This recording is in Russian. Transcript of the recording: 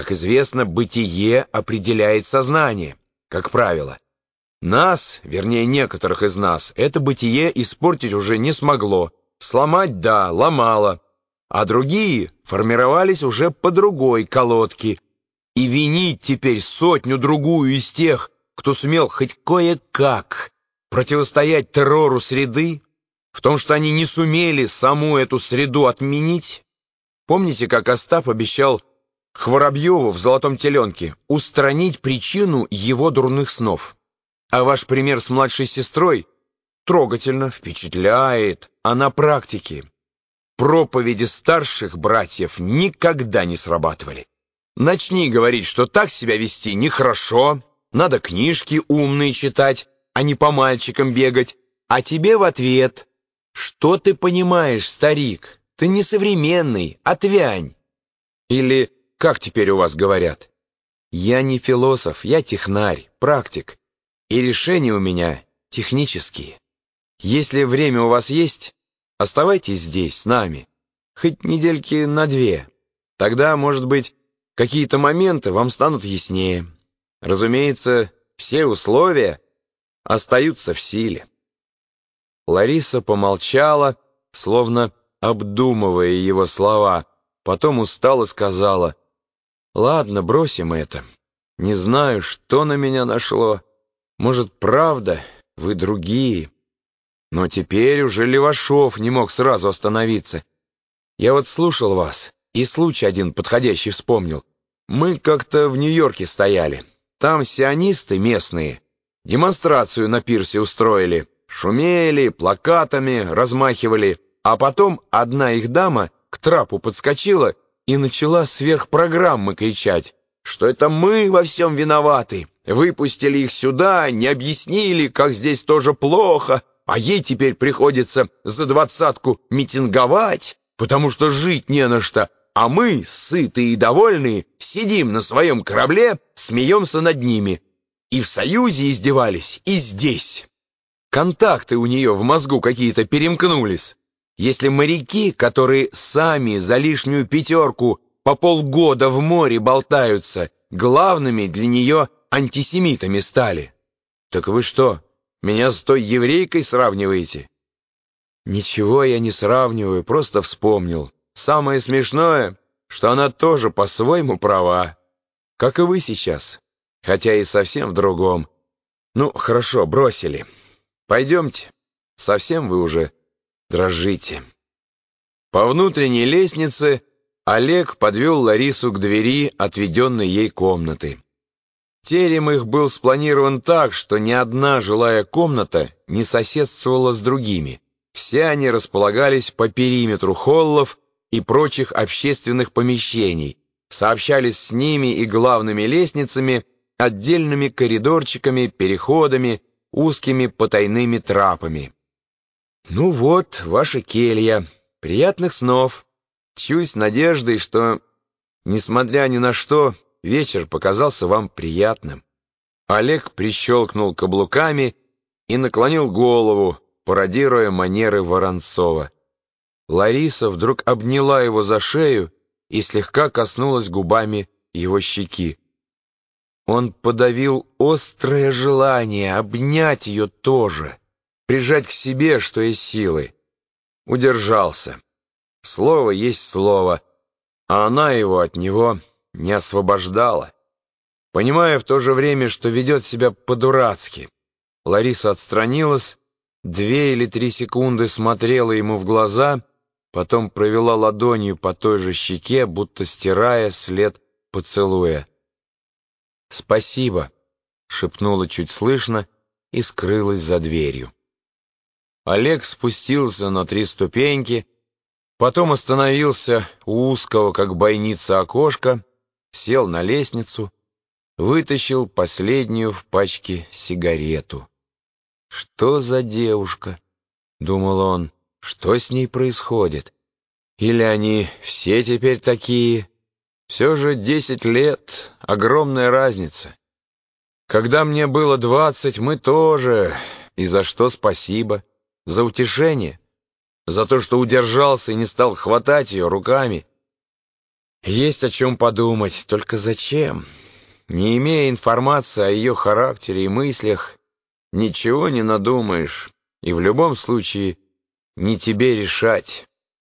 Как известно, бытие определяет сознание, как правило. Нас, вернее некоторых из нас, это бытие испортить уже не смогло. Сломать, да, ломало. А другие формировались уже по другой колодке. И винить теперь сотню-другую из тех, кто сумел хоть кое-как противостоять террору среды, в том, что они не сумели саму эту среду отменить? Помните, как Остап обещал Хворобьеву в «Золотом теленке» устранить причину его дурных снов? А ваш пример с младшей сестрой трогательно впечатляет, а на практике проповеди старших братьев никогда не срабатывали. Начни говорить, что так себя вести нехорошо, надо книжки умные читать, а не по мальчикам бегать, а тебе в ответ «Что ты понимаешь, старик? Ты не современный, отвянь!» Или, как теперь у вас говорят, «Я не философ, я технарь, практик, и решения у меня технические. Если время у вас есть, оставайтесь здесь, с нами, хоть недельки на две. Тогда, может быть, какие-то моменты вам станут яснее. Разумеется, все условия остаются в силе». Лариса помолчала, словно обдумывая его слова, потом устало сказала, «Ладно, бросим это. Не знаю, что на меня нашло. Может, правда, вы другие. Но теперь уже Левашов не мог сразу остановиться. Я вот слушал вас, и случай один подходящий вспомнил. Мы как-то в Нью-Йорке стояли. Там сионисты местные демонстрацию на пирсе устроили». Шумели, плакатами размахивали, а потом одна их дама к трапу подскочила и начала сверхпрограммы кричать, что это мы во всем виноваты. Выпустили их сюда, не объяснили, как здесь тоже плохо, а ей теперь приходится за двадцатку митинговать, потому что жить не на что, а мы, сытые и довольные, сидим на своем корабле, смеемся над ними. И в Союзе издевались, и здесь. Контакты у нее в мозгу какие-то перемкнулись. Если моряки, которые сами за лишнюю пятерку по полгода в море болтаются, главными для нее антисемитами стали. Так вы что, меня с той еврейкой сравниваете? Ничего я не сравниваю, просто вспомнил. Самое смешное, что она тоже по-своему права, как и вы сейчас, хотя и совсем в другом. Ну, хорошо, бросили. Пойдемте, совсем вы уже дрожите. По внутренней лестнице Олег подвел Ларису к двери отведенной ей комнаты. Терем их был спланирован так, что ни одна жилая комната не соседствовала с другими. Все они располагались по периметру холлов и прочих общественных помещений, сообщались с ними и главными лестницами, отдельными коридорчиками, переходами, узкими потайными трапами. «Ну вот, ваша келья. Приятных снов. Чусь надеждой, что, несмотря ни на что, вечер показался вам приятным». Олег прищелкнул каблуками и наклонил голову, пародируя манеры Воронцова. Лариса вдруг обняла его за шею и слегка коснулась губами его щеки. Он подавил острое желание обнять ее тоже, прижать к себе, что есть силы. Удержался. Слово есть слово, а она его от него не освобождала. Понимая в то же время, что ведет себя по-дурацки, Лариса отстранилась, две или три секунды смотрела ему в глаза, потом провела ладонью по той же щеке, будто стирая след поцелуя. «Спасибо», — шепнула чуть слышно и скрылась за дверью. Олег спустился на три ступеньки, потом остановился у узкого, как бойница, окошка, сел на лестницу, вытащил последнюю в пачке сигарету. «Что за девушка?» — думал он. «Что с ней происходит? Или они все теперь такие?» Все же десять лет — огромная разница. Когда мне было двадцать, мы тоже. И за что спасибо? За утешение? За то, что удержался и не стал хватать ее руками? Есть о чем подумать, только зачем? Не имея информации о ее характере и мыслях, ничего не надумаешь, и в любом случае не тебе решать».